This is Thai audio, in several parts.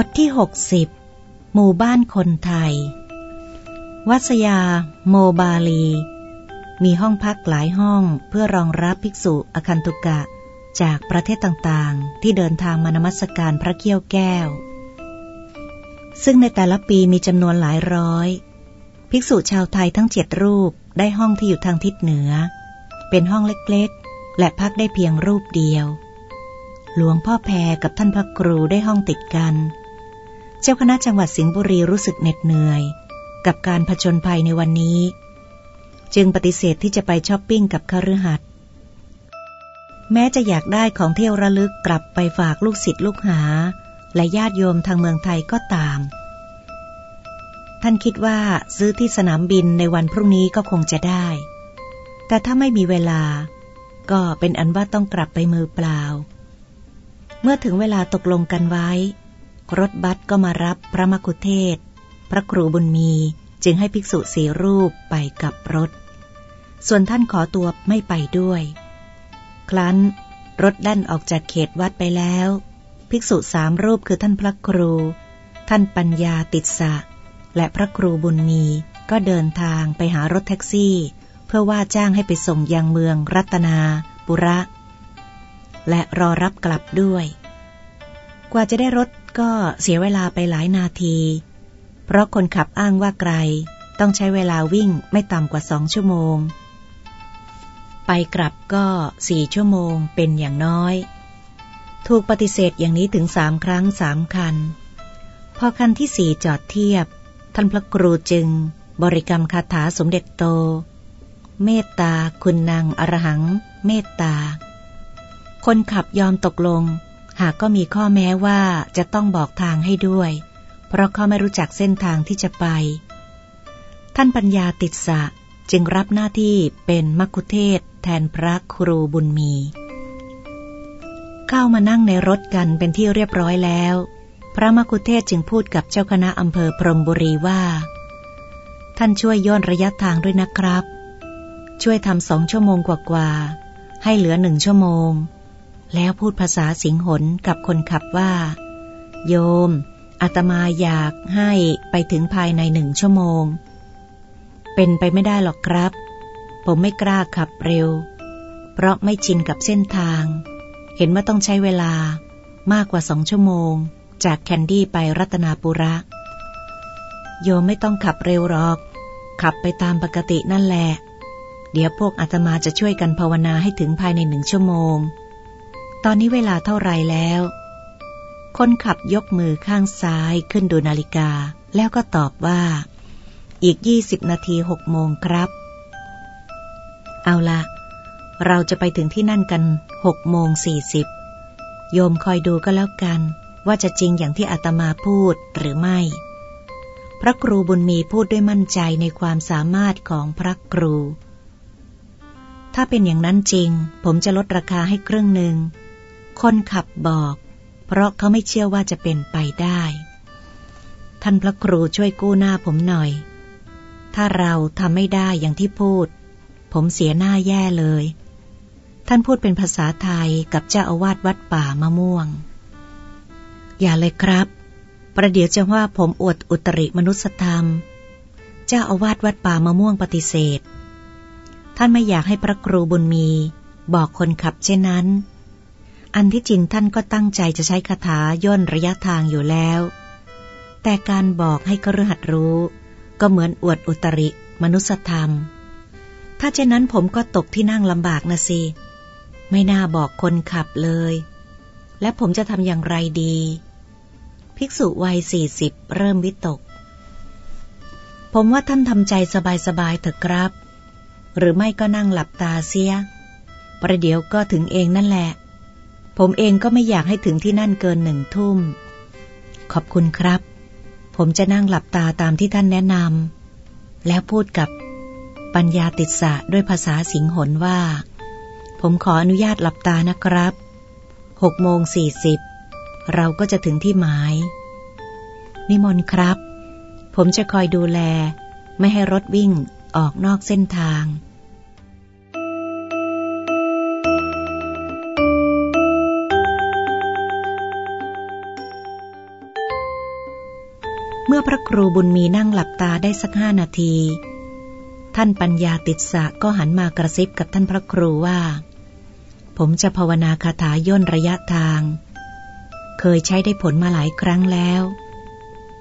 บทที่หกสิบหมู่บ้านคนไทย วัสยา โมบาลี มีห้องพักหลายห้องเพื่อรองรับภิกษุอคันตุกะ จากประเทศต่างๆ ที่เดินทางมานมัสการพระเกี้ยวแก้ว ซึ่งในแต่ละปีมีจำนวนหลายร้อย ภิกษุชาวไทยทั้งเจ็ดรูปได้ห้องที่อยู่ทางทิศเหนือ เป็นห้องเล็กๆ และพักได้เพียงรูปเดียวหลวงพ่อแพรกับท่านพระครูได้ห้องติดกัน จ้าคณะจังหวัดสิงห์บุรีรู้สึกเหน็ดเหนื่อย กับการผจญภัยในวันนี้ จึงปฏิเสธที่จะไปช้อปปิ้งกับคฤหัสถ์แม้จะอยากได้ของเที่ยวระลึกกลับไปฝากลูกศิษย์ลูกหา และญาติโยมทางเมืองไทยก็ตาม ท่านคิดว่าซื้อที่สนามบินในวันพรุ่งนี้ก็คงจะได้ แต่ถ้าไม่มีเวลา ก็เป็นอันว่าต้องกลับไปมือเปล่า เมื่อถึงเวลาตกลงกันไว้ รถบัสก็มารับพระมกุเทศ พระครูบุญมีจึงให้ภิกษุสีรูปไปกับรถ ส่วนท่านขอตัวไม่ไปด้วย ครั้นรถดันออกจากเขตวัดไปแล้ว ภิกษุสามรูปคือท่านพระครู ท่านปัญญาติดสะ และพระครูบุญมีก็เดินทางไปหารถแท็กซี่ เพื่อว่าจ้างให้ไปส่งยังเมืองรัตนาบุระ และรอรับกลับด้วย กว่าจะได้รถ ก็เสียเวลาไปหลายนาที เพราะคนขับอ้างว่าไกล ต้องใช้เวลาวิ่งไม่ต่ำกว่าสองชั่วโมง ไปกลับก็สี่ชั่วโมงเป็นอย่างน้อย ถูกปฏิเสธอย่างนี้ถึงสามครั้งสามคัน พอคันที่สี่จอดเทียบ ท่านพระครูจึง บริกรรมคาถาสมเด็จโต เมตตา คุณนางอรหัง เมตตา คนขับยอมตกลง หากก็มีข้อแม้ว่าจะต้องบอกทางให้ด้วย เพราะเขาไม่รู้จักเส้นทางที่จะไป ท่านปัญญาติดสะจึงรับหน้าที่เป็นมักคุเทศแทนพระครูบุญมี เข้ามานั่งในรถกันเป็นที่เรียบร้อยแล้ว พระมักคุเทศจึงพูดกับเจ้าคณะอำเภอพรมบุรีว่า ท่านช่วยย่นระยะทางด้วยนะครับ ช่วยทำสองชั่วโมงกว่าๆให้เหลือหนึ่งชั่วโมง แล้วพูดภาษาสิงหนกับคนขับว่า โยมอาตมาอยากให้ไปถึงภายในหนึ่งชั่วโมง เป็นไปไม่ได้หรอกครับ ผมไม่กล้าขับเร็ว เพราะไม่ชินกับเส้นทาง เห็นว่าต้องใช้เวลามากกว่าสองชั่วโมง จากแคนดี้ไปรัตนาปุระ โยมไม่ต้องขับเร็วหรอก ขับไปตามปกตินั่นแหละ เดี๋ยวพวกอาตมาจะช่วยกันภาวนาให้ถึงภายในหนึ่งชั่วโมง ตอนนี้เวลาเท่าไรแล้ว คนขับยกมือข้างซ้ายขึ้นดูนาฬิกา แล้วก็ตอบว่า อีกยี่สิบนาทีหกโมงครับ เอาละเราจะไปถึงที่นั่นกันหกโมงสี่สิบโยมคอยดูก็แล้วกัน ว่าจะจริงอย่างที่อาตมาพูดหรือไม่ พระครูบุญมีพูดด้วยมั่นใจในความสามารถของพระครู ถ้าเป็นอย่างนั้นจริง ผมจะลดราคาให้ครึ่งหนึ่ง คนขับบอก เพราะเขาไม่เชื่อว่าจะเป็นไปได้ ท่านพระครูช่วยกู้หน้าผมหน่อย ถ้าเราทำไม่ได้อย่างที่พูด ผมเสียหน้าแย่เลย ท่านพูดเป็นภาษาไทยกับเจ้าอาวาสวัดป่ามะม่วง อย่าเลยครับ ประเดี๋ยวจะว่าผมอวดอุตริมนุสธรรม เจ้าอาวาสวัดป่ามะม่วงปฏิเสธ ท่านไม่อยากให้พระครูบุญมีบอกคนขับเช่นนั้น อันที่จริงท่านก็ตั้งใจจะใช้คาถาย่นระยะทางอยู่แล้ว แต่การบอกให้กระหัดรู้ ก็เหมือนอวดอุตริมนุสธรรม ถ้าเช่นนั้นผมก็ตกที่นั่งลำบากนะสิ ไม่น่าบอกคนขับเลย และผมจะทำอย่างไรดี ภิกษุวัยสี่สิบเริ่มวิตก ผมว่าท่านทำใจสบายๆเถอะครับ หรือไม่ก็นั่งหลับตาเสีย ประเดี๋ยวก็ถึงเองนั่นแหละ ผมเองก็ไม่อยากให้ถึงที่นั่นเกินหนึ่งทุ่ม ขอบคุณครับ ผมจะนั่งหลับตาตามที่ท่านแนะนำแล้วพูดกับปัญญาติดสะด้วยภาษาสิงหนว่า ผมขออนุญาตหลับตานะครับหกโมงสี่สิบเราก็จะถึงที่หมาย นิมนต์ครับ ผมจะคอยดูแล ไม่ให้รถวิ่งออกนอกเส้นทาง เมื่อพระครูบุญมีนั่งหลับตาได้สักห้านาที ท่านปัญญาติดสะก็หันมากระซิบกับท่านพระครูว่า ผมจะภาวนาคาถาย่นระยะทาง เคยใช้ได้ผลมาหลายครั้งแล้ว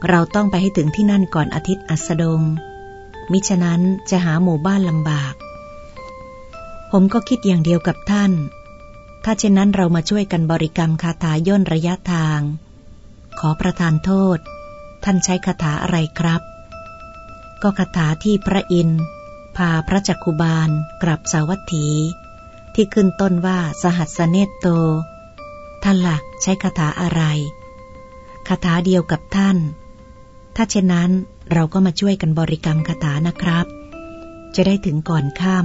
เราต้องไปให้ถึงที่นั่นก่อนอาทิตย์อัสดง มิฉะนั้นจะหาหมู่บ้านลำบาก ผมก็คิดอย่างเดียวกับท่าน ถ้าเช่นนั้นเรามาช่วยกันบริกรรมคาถาย่นระยะทาง ขอประทานโทษ ท่านใช้คาถาอะไรครับ ก็คาถาที่พระอินทร์พาพระจักคุบาลกลับสาวัตถี ที่ขึ้นต้นว่าสหัสสเนตโต ท่านล่ะใช้คาถาอะไรคาถาเดียวกับท่าน ถ้าเช่นนั้นเราก็มาช่วยกันบริกรรมคาถานะครับ จะได้ถึงก่อนค่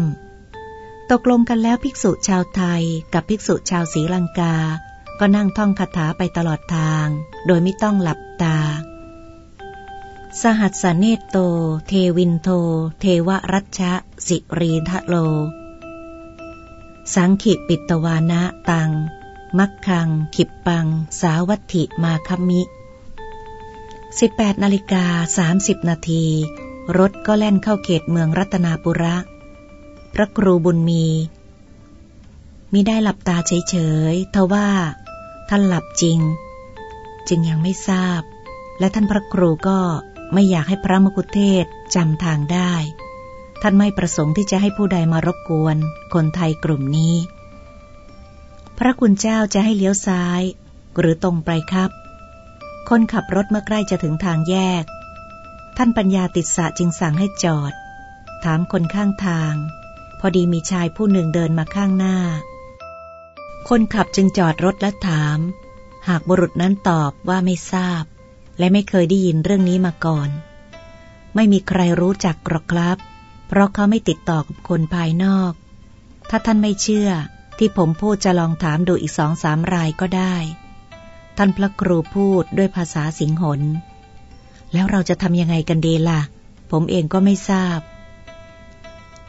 ำตกลงกันแล้วภิกษุชาวไทยกับภิกษุชาวศรีลังกา ก็นั่งท่องคาถาไปตลอดทาง โดยไม่ต้องหลับตา สหัสสเนตโต เทวินโท เทวรัชะ สิรีทะโล สังขิปิตวานะตัง มักคัง ขิปปัง สาวัตถิมาคมิ 18นาฬิกา30นาที รถก็แล่นเข้าเขตเมืองรัตนาปุระ พระครูบุญมีมิได้หลับตาเฉยๆทว่า ท่านหลับจริง จึงยังไม่ทราบ และท่านพระครูก็ ไม่อยากให้พระมกุเทศจำทางได้ ท่านไม่ประสงค์ที่จะให้ผู้ใดมารบกวน คนไทยกลุ่มนี้ พระคุณเจ้าจะให้เลี้ยวซ้าย หรือตรงไปครับ คนขับรถเมื่อใกล้จะถึงทางแยก ท่านปัญญาติดสะจึงสั่งให้จอด ถามคนข้างทาง พอดีมีชายผู้หนึ่งเดินมาข้างหน้า คนขับจึงจอดรถและถาม หากบุรุษนั้นตอบว่าไม่ทราบ และไม่เคยได้ยินเรื่องนี้มาก่อน ไม่มีใครรู้จักกรอกครับ เพราะเขาไม่ติดต่อกับคนภายนอก ถ้าท่านไม่เชื่อที่ผมพูดจะลองถามดูอีกสองสามรายก็ได้ ท่านพระครูพูดด้วยภาษาสิงหนแล้วเราจะทำยังไงกันดีล่ะ ผมเองก็ไม่ทราบ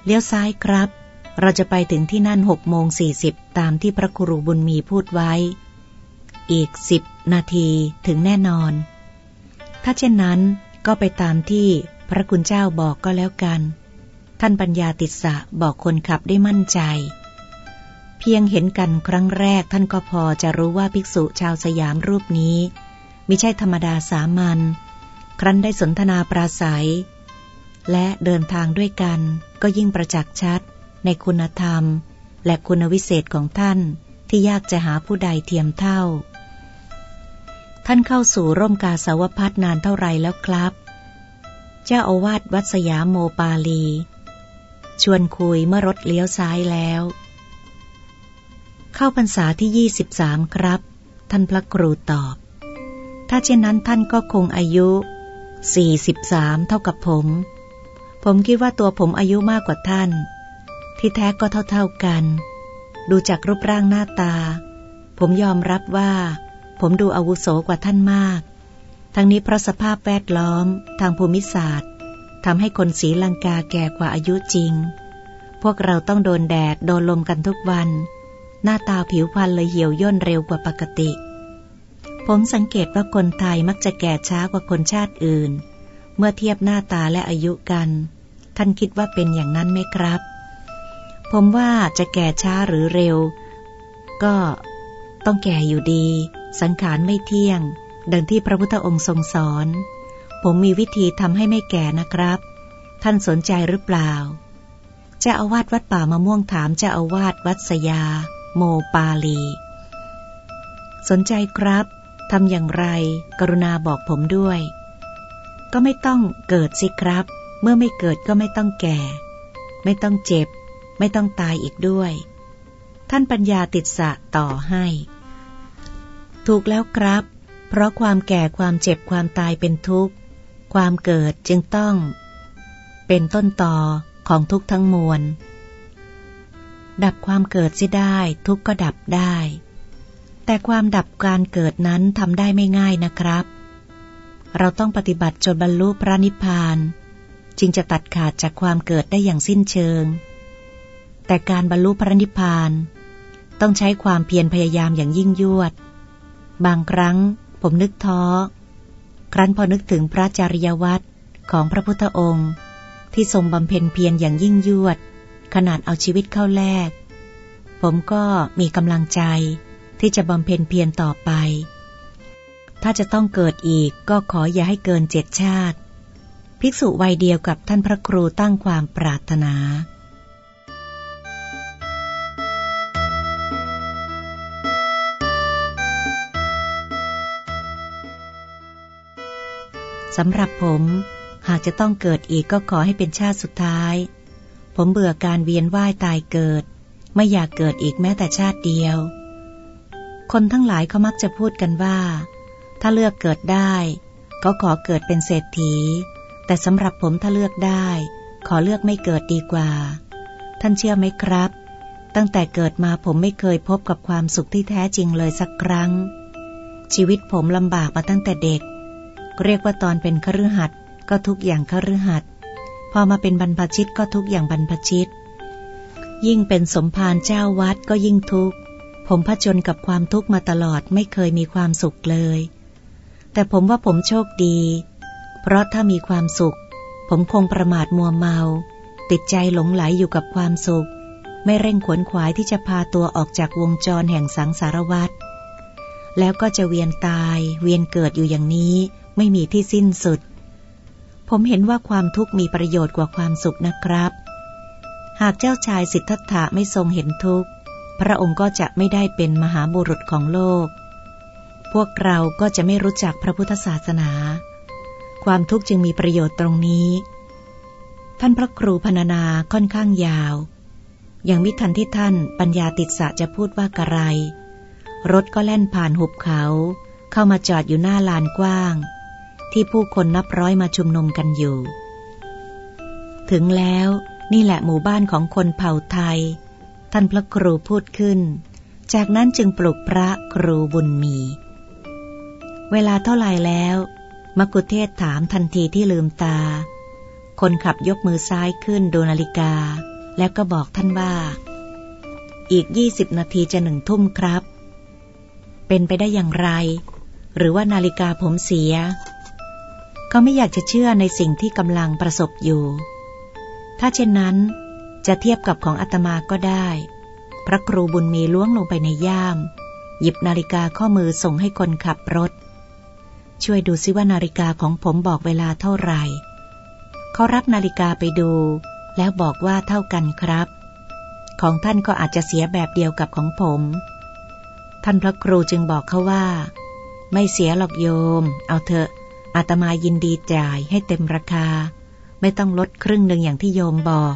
เลี้ยวซ้ายครับ เราจะไปถึงที่นั่นหกโมงสี่สิบตามที่พระครูบุญมีพูดไว้ อีกสิบนาทีถึงแน่นอน ถ้าเช่นนั้นก็ไปตามที่พระคุณเจ้าบอกก็แล้วกัน ท่านปัญญาติสะบอกคนขับได้มั่นใจ เพียงเห็นกันครั้งแรกท่านก็พอจะรู้ว่าภิกษุชาวสยามรูปนี้ไม่ใช่ธรรมดาสามัญ ครั้นได้สนทนาปราศัย และเดินทางด้วยกันก็ยิ่งประจักษ์ชัด ในคุณธรรม และคุณวิเศษของท่านที่ยากจะหาผู้ใดเทียมเท่า ท่านเข้าสู่ร่มกาสาวพัฒนานเท่าไรแล้วครับ เจ้าอาวาสวัดสยามโมปาลี ชวนคุยเมื่อรถเลี้ยวซ้ายแล้ว เข้าพรรษาที่ยี่สิบสามครับ ท่านพระครูตอบ ถ้าเช่นนั้นท่านก็คงอายุสี่สิบสามเท่ากับผม ผมคิดว่าตัวผมอายุมากกว่าท่าน ที่แท้ก็เท่าๆกัน ดูจากรูปร่างหน้าตา ผมยอมรับว่า ผมดูอาวุโสกว่าท่านมาก ทั้งนี้เพราะสภาพแวดล้อมทางภูมิศาสตร์ทำให้คนสีลังกาแก่กว่าอายุจริง พวกเราต้องโดนแดด โดนลมกันทุกวัน หน้าตาผิวพรรณเลยเหี่ยวย่นเร็วกว่าปกติ ผมสังเกตว่าคนไทยมักจะแก่ช้ากว่าคนชาติอื่น เมื่อเทียบหน้าตาและอายุกัน ท่านคิดว่าเป็นอย่างนั้นไหมครับ ผมว่าจะแก่ช้าหรือเร็ว ก็ต้องแก่อยู่ดี สังขารไม่เที่ยง ดังที่พระพุทธองค์ทรงสอน ผมมีวิธีทำให้ไม่แก่นะครับ ท่านสนใจหรือเปล่าเจ้าอาวาสวัดป่ามะม่วงถามเจ้าอาวาสวัดสยา โมปาลี สนใจครับทำอย่างไร กรุณาบอกผมด้วย ก็ไม่ต้องเกิดสิครับ เมื่อไม่เกิดก็ไม่ต้องแก่ ไม่ต้องเจ็บ ไม่ต้องตายอีกด้วย ท่านปัญญาติดสะต่อให้ ถูกแล้วครับ เพราะความแก่ความเจ็บความตายเป็นทุกข์ ความเกิดจึงต้อง เป็นต้นต่อของทุกทั้งมวล ดับความเกิดสิได้ ทุกก็ดับได้ แต่ความดับการเกิดนั้นทำได้ไม่ง่ายนะครับ เราต้องปฏิบัติจนบรรลุพระนิพพาน จึงจะตัดขาดจากความเกิดได้อย่างสิ้นเชิง แต่การบรรลุพระนิพพาน ต้องใช้ความเพียรพยายามอย่างยิ่งยวด บางครั้งผมนึกท้อ ครั้นพอนึกถึงพระจริยวัตรของพระพุทธองค์ ที่ทรงบำเพ็ญเพียรอย่างยิ่งยวด ขนาดเอาชีวิตเข้าแลก ผมก็มีกำลังใจที่จะบำเพ็ญเพียรต่อไป ถ้าจะต้องเกิดอีกก็ขออย่าให้เกินเจ็ดชาติ ภิกษุวัยเดียวกับท่านพระครูตั้งความปรารถนา สำหรับผม หากจะต้องเกิดอีกก็ขอให้เป็นชาติสุดท้าย ผมเบื่อการเวียนว่ายตายเกิด ไม่อยากเกิดอีกแม้แต่ชาติเดียว คนทั้งหลายเขามักจะพูดกันว่า ถ้าเลือกเกิดได้ก็ขอเกิดเป็นเศรษฐี แต่สำหรับผมถ้าเลือกได้ ขอเลือกไม่เกิดดีกว่า ท่านเชื่อไหมครับ ตั้งแต่เกิดมาผมไม่เคยพบกับความสุขที่แท้จริงเลยสักครั้ง ชีวิตผมลำบากมาตั้งแต่เด็ก เรียกว่าตอนเป็นคฤหัสถ์ก็ทุกอย่างคฤหัสถ์พอมาเป็นบรรพชิตก็ทุกอย่างบรรพชิต ยิ่งเป็นสมภารเจ้าวัดก็ยิ่งทุกข์ ผมผจญกับความทุกข์มาตลอดไม่เคยมีความสุขเลย แต่ผมว่าผมโชคดี เพราะถ้ามีความสุข ผมคงประมาทมัวเมา ติดใจหลงไหลอยู่กับความสุข ไม่เร่งขวนขวายที่จะพาตัวออกจากวงจรแห่งสังสารวัฏแล้วก็จะเวียนตายเวียนเกิดอยู่อย่างนี้ ไม่มีที่สิ้นสุด ผมเห็นว่าความทุกข์มีประโยชน์กว่าความสุขนะครับ หากเจ้าชายสิทธัตถะไม่ทรงเห็นทุกข์ พระองค์ก็จะไม่ได้เป็นมหาบุรุษของโลก พวกเราก็จะไม่รู้จักพระพุทธศาสนา ความทุกข์จึงมีประโยชน์ตรงนี้ ท่านพระครูพรรณนาค่อนข้างยาว ยังมิทันที่ท่านปัญญาติดสะจะพูดว่ากระไรรถก็แล่นผ่านหุบเขา เข้ามาจอดอยู่หน้าลานกว้าง ที่ผู้คนนับร้อยมาชุมนุมกันอยู่ ถึงแล้วนี่แหละหมู่บ้านของคนเผ่าไทย ท่านพระครูพูดขึ้น จากนั้นจึงปลุกพระครูบุญมี เวลาเท่าไหร่แล้ว มกุเทศถามทันทีที่ลืมตา คนขับยกมือซ้ายขึ้นดูนาฬิกา แล้วก็บอกท่านว่า อีกยี่สิบนาทีจะหนึ่งทุ่มครับ เป็นไปได้อย่างไร หรือว่านาฬิกาผมเสีย เขาไม่อยากจะเชื่อในสิ่งที่กำลังประสบอยู่ ถ้าเช่นนั้นจะเทียบกับของอาตมาก็ได้ พระครูบุญมีล้วงลงไปในย่าม หยิบนาฬิกาข้อมือส่งให้คนขับรถ ช่วยดูซิว่านาฬิกาของผมบอกเวลาเท่าไหร่ เขารับนาฬิกาไปดู แล้วบอกว่าเท่ากันครับ ของท่านก็อาจจะเสียแบบเดียวกับของผม ท่านพระครูจึงบอกเขาว่า ไม่เสียหรอกโยม เอาเถอะ อาตมายินดีจ่ายให้เต็มราคา ไม่ต้องลดครึ่งหนึ่งอย่างที่โยมบอก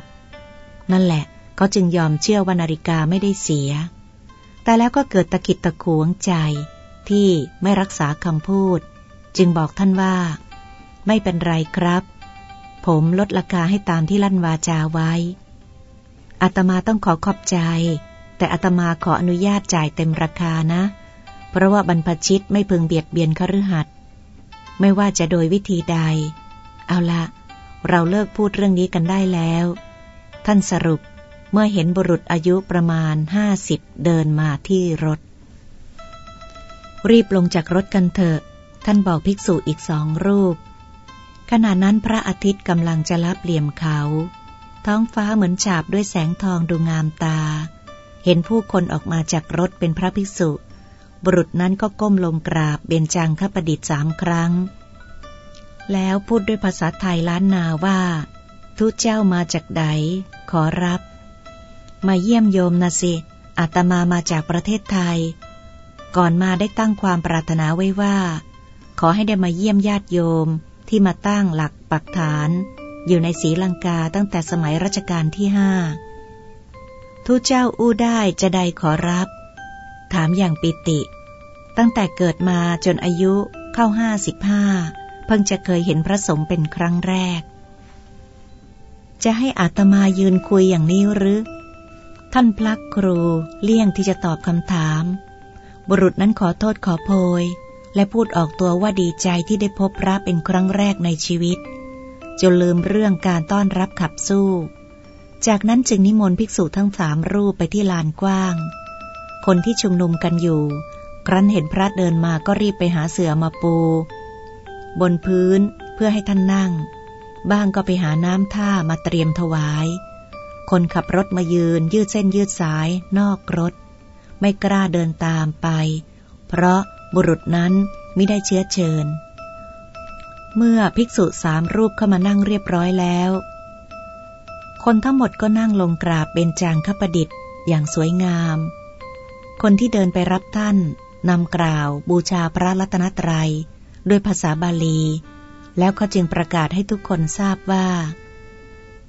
นั่นแหละ เขาจึงยอมเชื่อว่านาฬิกาไม่ได้เสีย แต่แล้วก็เกิดตะกิดตะขวงใจ ที่ไม่รักษาคำพูด จึงบอกท่านว่า ไม่เป็นไรครับ ผมลดราคาให้ตามที่ลั่นวาจาไว้อาตมาต้องขอขอบใจ แต่อาตมาขออนุญาตจ่ายเต็มราคานะ เพราะว่าบรรพชิตไม่พึงเบียดเบียนคฤหัสถ ไม่ว่าจะโดยวิธีใด เอาละ เราเลิกพูดเรื่องนี้กันได้แล้ว ท่านสรุปเมื่อเห็นบุรุษอายุประมาณห้าสิบเดินมาที่รถ รีบลงจากรถกันเถอะ ท่านบอกภิกษุอีกสองรูป ขณะนั้นพระอาทิตย์กำลังจะลับเหลี่ยมเขา ท้องฟ้าเหมือนฉาบด้วยแสงทองดูงามตา เห็นผู้คนออกมาจากรถเป็นพระภิกษุ บุรุษนั้นก็ก้มลงกราบเบญจังคประดิษฐ์สามครั้ง แล้วพูดด้วยภาษาไทยล้านนาว่า ทุเจ้ามาจากใด ขอรับ มาเยี่ยมโยมนะสิอาตมามาจากประเทศไทย ก่อนมาได้ตั้งความปรารถนาไว้ว่า ขอให้ได้มาเยี่ยมญาติโยมที่มาตั้งหลักปักฐาน อยู่ในศรีลังกาตั้งแต่สมัยรัชกาลที่ห้าทุเจ้าอู้ได้จะใดขอรับ ถามอย่างปิติ ตั้งแต่เกิดมาจนอายุเข้าห้าสิบห้าเพิ่งจะเคยเห็นพระสงฆ์เป็นครั้งแรก จะให้อาตมายืนคุยอย่างนี้หรือ ท่านพลักครูเลี่ยงที่จะตอบคำถาม บุรุษนั้นขอโทษขอโพย และพูดออกตัวว่าดีใจที่ได้พบพระเป็นครั้งแรกในชีวิต จนลืมเรื่องการต้อนรับขับสู้ จากนั้นจึงนิมนต์ภิกษุทั้งสามรูปไปที่ลานกว้าง คนที่ชุมนุมกันอยู่ ครั้นเห็นพระเดินมาก็รีบไปหาเสือมาปู บนพื้นเพื่อให้ท่านนั่ง บ้างก็ไปหาน้ำท่ามาเตรียมถวาย คนขับรถมายืนยืดเส้นยืดสาย นอกรถ ไม่กล้าเดินตามไป เพราะบุรุษนั้นไม่ได้เชื้อเชิญ เมื่อภิกษุสามรูปเข้ามานั่งเรียบร้อยแล้ว คนทั้งหมดก็นั่งลงกราบเบญจางคประดิษฐ์อย่างสวยงาม คนที่เดินไปรับท่าน นำกล่าวบูชาพระรัตนตรัย ด้วยภาษาบาลี แล้วเขาจึงประกาศให้ทุกคนทราบว่า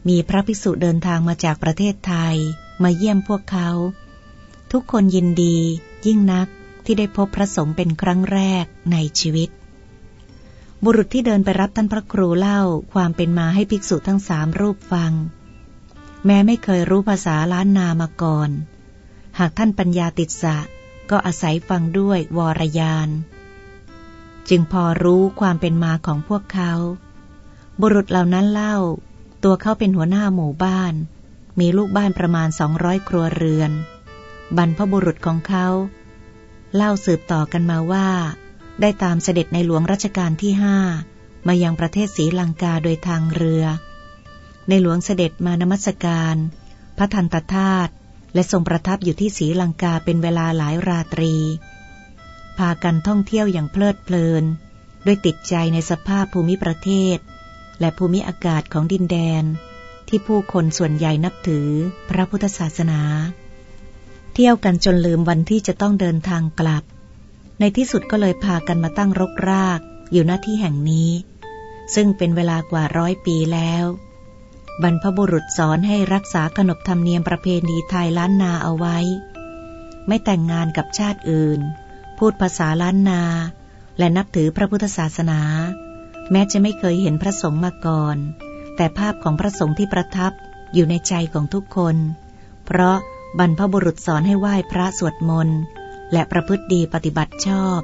มีพระภิกษุเดินทางมาจากประเทศไทย มาเยี่ยมพวกเขา ทุกคนยินดียิ่งนักที่ได้พบพระสงฆ์เป็นครั้งแรกในชีวิต บุรุษที่เดินไปรับท่านพระครูเล่าความเป็นมาให้ภิกษุทั้งสามรูปฟัง แม้ไม่เคยรู้ภาษาล้านนามาก่อน หากท่านปัญญาติดสะ ก็อาศัยฟังด้วยวรยาน จึงพอรู้ความเป็นมาของพวกเขา บุรุษเหล่านั้นเล่า ตัวเขาเป็นหัวหน้าหมู่บ้าน มีลูกบ้านประมาณสองร้อยครัวเรือน บรรพบุรุษของเขา เล่าสืบต่อกันมาว่า ได้ตามเสด็จในหลวงรัชกาลที่ห้ามายังประเทศศรีลังกาโดยทางเรือ ในหลวงเสด็จมานมัสการ พระทันตธาตุ และทรงประทับอยู่ที่ศรีลังกาเป็นเวลาหลายราตรี พากันท่องเที่ยวอย่างเพลิดเพลิน ด้วยติดใจในสภาพภูมิประเทศ และภูมิอากาศของดินแดน ที่ผู้คนส่วนใหญ่นับถือพระพุทธศาสนา เที่ยวกันจนลืมวันที่จะต้องเดินทางกลับ ในที่สุดก็เลยพากันมาตั้งรกรากอยู่หน้าที่แห่งนี้ ซึ่งเป็นเวลากว่าร้อยปีแล้ว บรรพบุรุษสอนให้รักษาขนบธรรมเนียมประเพณีไทยล้านนาเอาไว้ ไม่แต่งงานกับชาติอื่น พูดภาษาล้านนา และนับถือพระพุทธศาสนา แม้จะไม่เคยเห็นพระสงฆ์มาก่อน แต่ภาพของพระสงฆ์ที่ประทับอยู่ในใจของทุกคน เพราะบรรพบุรุษสอนให้ไหว้พระสวดมนต์และประพฤติดีปฏิบัติชอบ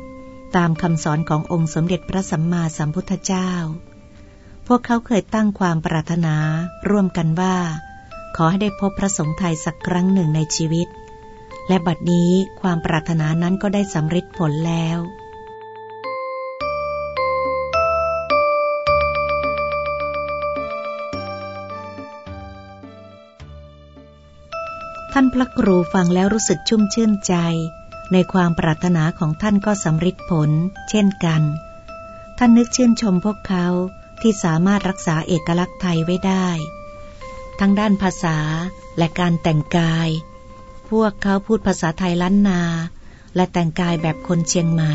ตามคำสอนขององค์สมเด็จพระสัมมาสัมพุทธเจ้า พวกเขาเคยตั้งความปรารถนาร่วมกันว่า ขอให้ได้พบพระสงฆ์ไทยสักครั้งหนึ่งในชีวิต และบัดนี้ความปรารถนานั้นก็ได้สำเร็จผลแล้วท่านพระครูฟังแล้วรู้สึกชุ่มชื่นใจ ในความปรารถนาของท่านก็สำเร็จผล เช่นกัน ท่านนึกชื่นชมพวกเขา ที่สามารถรักษาเอกลักษณ์ไทยไว้ได้ ทั้งด้านภาษาและการแต่งกาย พวกเขาพูดภาษาไทยล้านนา และแต่งกายแบบคนเชียงใหม่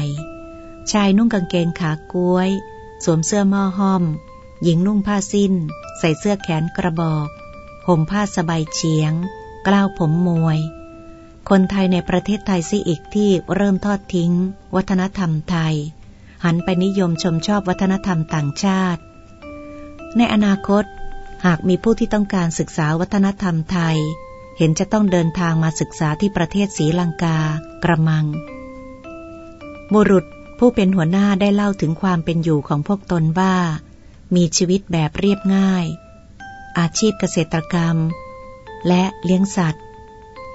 ชายนุ่งกางเกงขาก้วย สวมเสื้อหม้อห้อม หญิงนุ่งผ้าสิ้น ใส่เสื้อแขนกระบอกห่มผ้าสบายเฉียง กล้าวผมมวย คนไทยในประเทศไทยซิอีกที่เริ่มทอดทิ้ง วัฒนธรรมไทย หันไปนิยมชมชอบวัฒนธรรมต่างชาติ ในอนาคต หากมีผู้ที่ต้องการศึกษาวัฒนธรรมไทย เห็นจะต้องเดินทางมาศึกษาที่ประเทศศรีลังกา กระมัง บุรุษผู้เป็นหัวหน้าได้เล่าถึงความเป็นอยู่ของพวกตนว่า มีชีวิตแบบเรียบง่าย อาชีพเกษตรกรรม และเลี้ยงสัตว์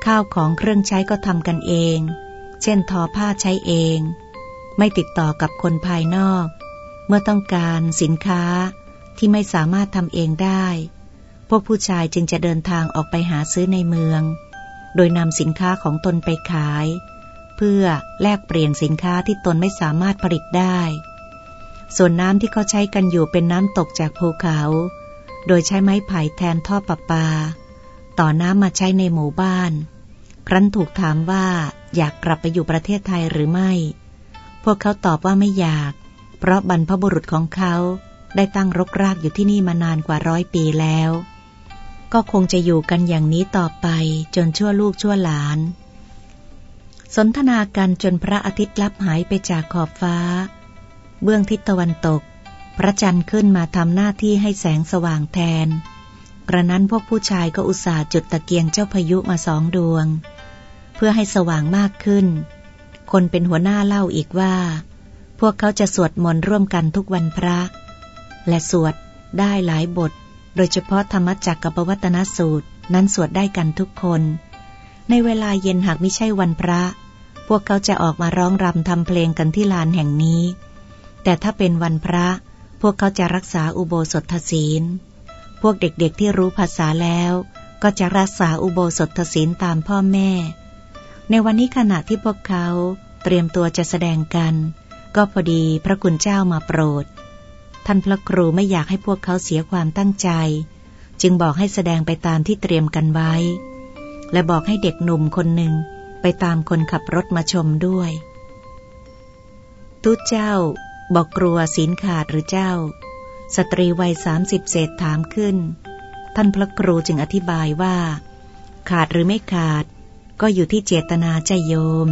ข้าวของเครื่องใช้ก็ทำกันเอง เช่นทอผ้าใช้เอง ไม่ติดต่อกับคนภายนอก เมื่อต้องการสินค้า ที่ไม่สามารถทำเองได้ พวกผู้ชายจึงจะเดินทางออกไปหาซื้อในเมือง โดยนำสินค้าของตนไปขาย เพื่อแลกเปลี่ยนสินค้าที่ตนไม่สามารถผลิตได้ ส่วนน้ำที่เขาใช้กันอยู่เป็นน้ำตกจากภูเขา โดยใช้ไม้ไผ่แทนท่อประปา ต่อน้ำมาใช้ในหมู่บ้าน ครั้นถูกถามว่าอยากกลับไปอยู่ประเทศไทยหรือไม่ พวกเขาตอบว่าไม่อยาก เพราะบรรพบุรุษของเขา ได้ตั้งรกรากอยู่ที่นี่มานานกว่าร้อยปีแล้ว ก็คงจะอยู่กันอย่างนี้ต่อไปจนชั่วลูกชั่วหลาน สนทนากันจนพระอาทิตย์ลับหายไปจากขอบฟ้า เบื้องทิศตะวันตก พระจันทร์ขึ้นมาทำหน้าที่ให้แสงสว่างแทน กระนั้นพวกผู้ชายก็อุตส่าห์จุดตะเกียงเจ้าพายุมาสองดวง เพื่อให้สว่างมากขึ้น คนเป็นหัวหน้าเล่าอีกว่า พวกเขาจะสวดมนต์ร่วมกันทุกวันพระ และสวดได้หลายบท โดยเฉพาะธรรมจักกับวัตนสูตรนั้นสวดได้กันทุกคน ในเวลาเย็นหากไม่ใช่วันพระ พวกเขาจะออกมาร้องรำทำเพลงกันที่ลานแห่งนี้ แต่ถ้าเป็นวันพระ พวกเขาจะรักษาอุโบสถศีล พวกเด็กๆที่รู้ภาษาแล้วก็จะรักษาอุโบสถศีลตามพ่อแม่ ในวันนี้ขณะที่พวกเขาเตรียมตัวจะแสดงกัน ก็พอดีพระคุณเจ้ามาโปรด ท่านพระครูไม่อยากให้พวกเขาเสียความตั้งใจ จึงบอกให้แสดงไปตามที่เตรียมกันไว้ และบอกให้เด็กหนุ่มคนหนึ่งไปตามคนขับรถมาชมด้วย ตุเจ้า บอกกลัวศีลขาดหรือเจ้า สตรีวัยสามสิบเศษถามขึ้น ท่านพระครูจึงอธิบายว่า ขาดหรือไม่ขาด ก็อยู่ที่เจตนาใจโยม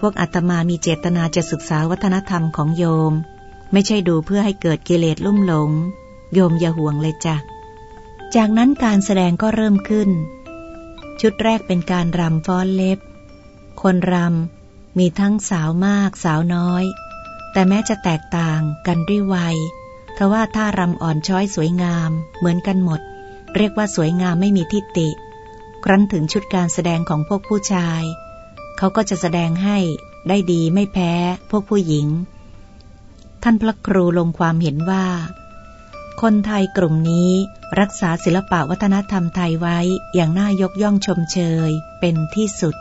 พวกอาตมามีเจตนาจะศึกษาวัฒนธรรมของโยม ไม่ใช่ดูเพื่อให้เกิดกิเลสลุ่มหลง โยมอย่าห่วงเลยจ้ะ จากนั้นการแสดงก็เริ่มขึ้น ชุดแรกเป็นการรำฟ้อนเล็บ คนรำมีทั้งสาวมากสาวน้อย แต่แม้จะแตกต่างกันด้วยวัยทว่าท่ารำอ่อนช้อยสวยงามเหมือนกันหมด เรียกว่าสวยงามไม่มีทิฏฐิครั้นถึงชุดการแสดงของพวกผู้ชาย เขาก็จะแสดงให้ได้ดีไม่แพ้พวกผู้หญิง ท่านพระครูลงความเห็นว่า คนไทยกลุ่มนี้รักษาศิลปะวัฒนธรรมไทยไว้อย่างน่ายกย่องชมเชยเป็นที่สุด